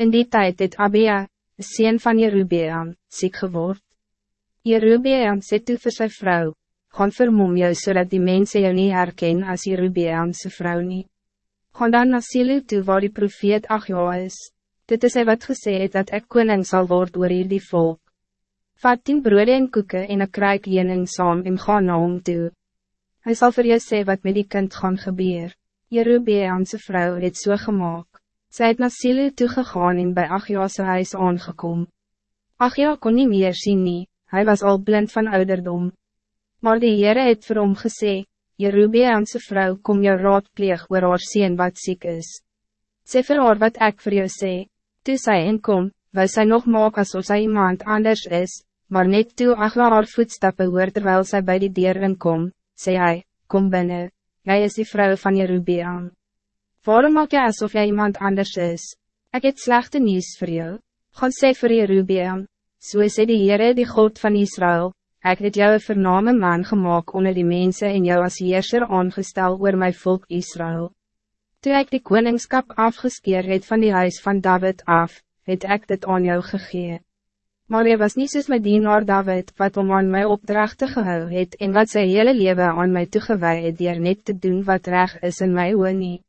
In die tijd het Abia, de sien van Jerubeam, ziek geword. Jerubeam sê toe vir sy vrou, gaan vermom jou zodat die mensen jou niet herken als Jerubeamse vrou nie. Gaan dan na Silo toe waar die profeet Achja is. Dit is hy wat gesê het dat ek koning zal worden oor hierdie volk. Vat tien broode en koeken en een kruik jening saam en ga na hom toe. Hy sal vir jou sê wat met die kind gaan gebeur. Jerubeamse vrou het so gemaakt. Zij het naar Silo toegegaan en bij Achia's huis aangekom. Achia kon niet meer zien nie, hij was al blind van ouderdom. Maar de Heere het vir hom gesê, Jerubeamse vrouw kom jou raadpleeg oor haar sien wat ziek is. Sê vir haar wat ek vir jou sê, toe sy inkom, wil sy nog maak asof sy iemand anders is, maar net toe Achia haar voetstappen hoor terwijl sy bij die deur inkom, sê hy, kom binnen, jij is die vrouw van Jerubeam. Waarom maak jy alsof jy iemand anders is? Ik het slechte nieuws voor jou. Gaan sê vir Jerubeam, so sê die Heere die God van Israël, ik het jou een vername man gemaakt onder die mensen en jou als heerser aangestel oor my volk Israël. Toen ik die koningskap afgeskeer het van die huis van David af, het ik dit aan jou gegee. Maar jy was niet soos my dienaar David, wat om aan my opdrachten gehou het en wat sy hele leven aan my toegewaai het dier net te doen wat recht is in my oor nie.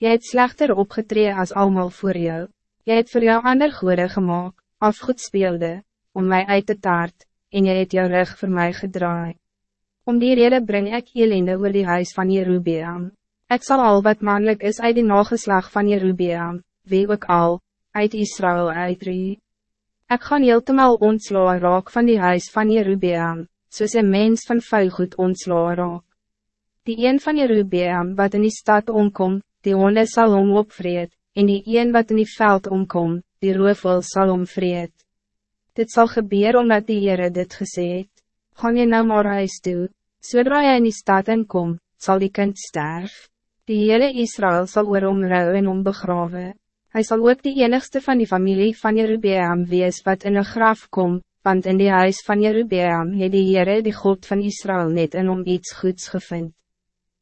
Jy het slechter opgetree als allemaal voor jou. Jy het voor jou ander goede gemaakt, afgoed speelde, om mij uit te taart, en jy het jou rug voor mij gedraai. Om die reden breng ik ellende oor die huis van Jerubeam. Ik zal al wat mannelijk is uit die nageslag van Jerubeam, wie ook al, uit Israël uitrie. Ik ga heeltemal ontslaan raak van die huis van Jerubeam, soos een mens van vuilgoed ontslaan raak. Die een van Jerubeam wat in die stad omkomt, die honde sal hom opvreed, en die een wat in die veld omkom, die roofwil sal hom vreed. Dit zal gebeuren omdat die Heere dit gesê het, gaan jy nou maar huis toe, zodra jy in die stad inkom, zal die kind sterf. Die hele Israël zal oor hom rouw en hom begrawe. Hy sal ook die enigste van die familie van Jerubeam wees wat in een graf kom, want in die huis van Jerubeam het die Heere die God van Israël net in hom iets goeds gevind.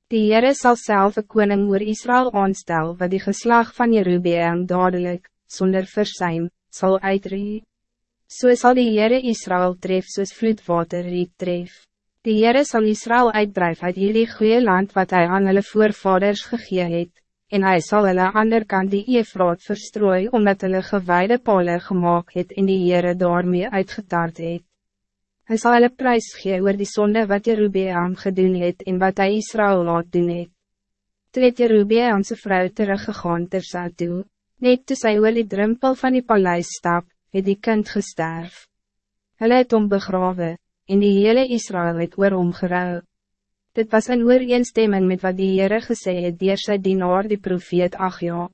Die Heere sal self een koning oor Israël aanstel, wat die geslag van Jerubeam dadelijk, zonder versuim, zal uitrie. So sal die Heere Israël tref soos vloedwater riep tref. Die Heere sal Israël uitdrijf uit jullie goede land wat hij aan hulle voorvaders gegee het, en hij zal hulle ander kant die Eefraat verstrooi, omdat hulle gewaarde pole gemaakt het en die Heere daarmee uitgetaard het. Hij zal hulle prijs gee oor die zonde wat Jerubeam gedoen het en wat hij Israël laat doen het. Toe het Jerubeam sy vrou teruggegaan ter sa toe, net toe sy oor die drempel van die paleis stap, het die kind gesterf. Hulle het om begrawe, en die hele Israël het oor hom gerou. Dit was een ooreenstemming met wat die Heere gesê het dier sy dienaar die profeet Achja.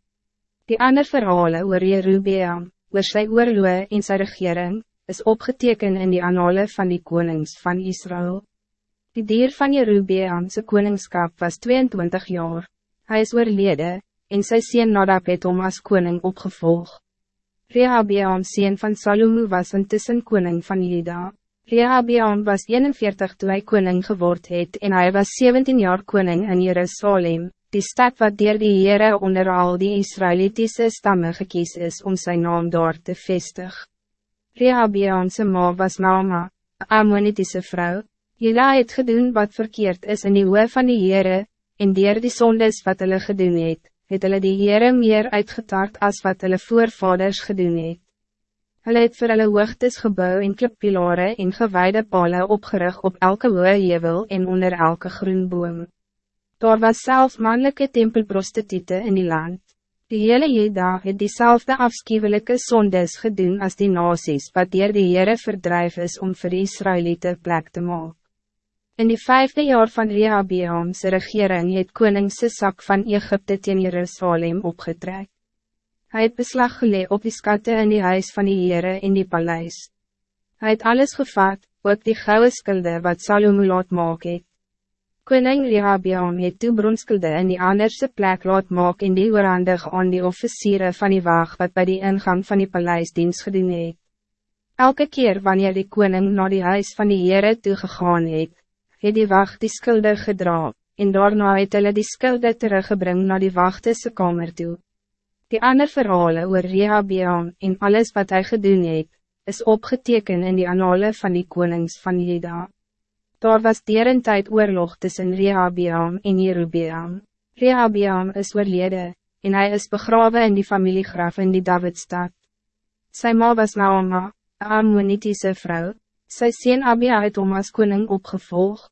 Die ander verhalen oor Jerubeam, oor sy oorloe en sy regering, is opgeteken in die annale van die konings van Israël. Die dier van Jerubeamse koningskap was 22 jaar. Hij is oorlede, en sy sien Nadab het om as koning opgevolg. Rehabeam sien van Salomo was intussen koning van Juda. Rehabeam was 41 toen hij koning geword het en hij was 17 jaar koning in Jerusalem, die stad wat dier die Heere onder al die Israëlitische stammen gekies is om zijn naam daar te vestigen. Rehabeamse ma was Naama, een Ammonitische vrouw. Jela het gedoen wat verkeerd is in die oe van die Heere, en dier die sondes wat hulle gedoen het, het hulle die Heere meer uitgetart als wat hulle voorvaders gedoen het. Hulle het vir hulle hoogtes gebouw en klippilare en gewaarde pale opgerig op elke oe jevel en onder elke groenboom. Daar was zelfs mannelijke tempelprostitute in die land. Die hele Jeda het diezelfde afschuwelijke sondes gedoen als die nasies wat dier die Heere verdrijf is om voor Israëlieten plek te maken. In die vijfde jaar van Rehabeamse regering het koningse zak van Egypte teen Jerusalem opgetrek. Hij het beslag gelee op die skatte in die huis van die Heere in die paleis. Hij het alles gevat, ook die gouden skulde wat Salomo laat maak het. Koning Rehabeam het toe bronskulde in die anderse plek laat maak en die oorhandig aan die officieren van die waag wat bij die ingang van die paleisdienst gedoen het. Elke keer wanneer die koning naar die huis van die Heere toegegaan het, het die wacht die skulde gedra, en daarna het hulle die skulde teruggebring naar die wachtese kamer toe. Die ander verhalen oor Rehabeam en alles wat hij gedoen het, is opgeteken in die annale van die konings van Juda. Daar was dier een tijd oorlog tussen Rehabeam en Jerubeam. Rehabeam is oorlede, en hij is begraven in die familiegraf in die Davidstad. Sy ma was Naoma, een Ammonitiese vrouw. Sy sien Abia het om as koning opgevolg,